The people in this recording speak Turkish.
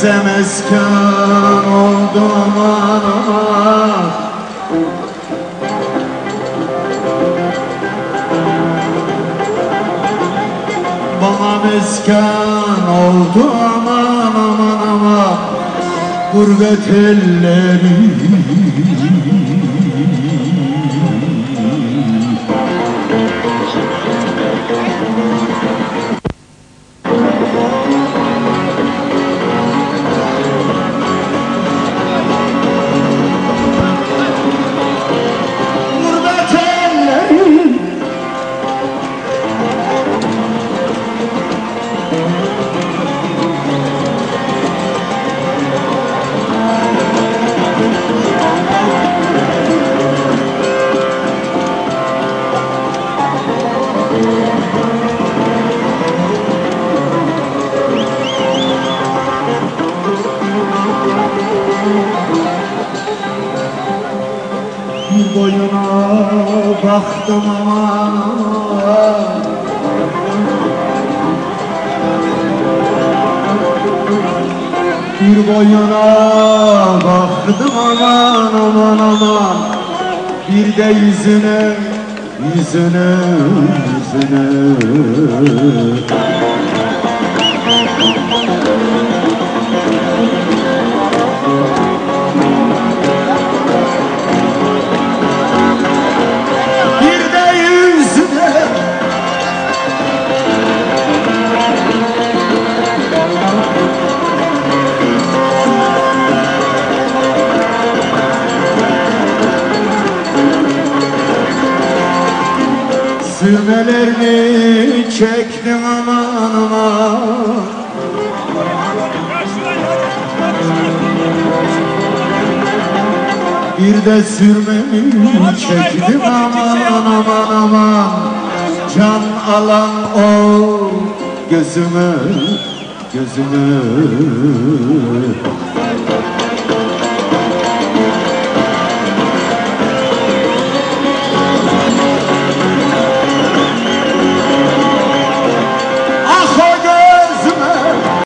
bize meskan oldu aman aman. Bana meskan oldu aman aman. Gurbet elleri boyuna baktım aman aman. Bir boyuna baktım aman aman aman. Bir de yüzüne yüzüne yüzüne Sürmelerini çektim aman aman. Bir de sürmemi çektim aman aman aman. Can alan o gözümü gözümü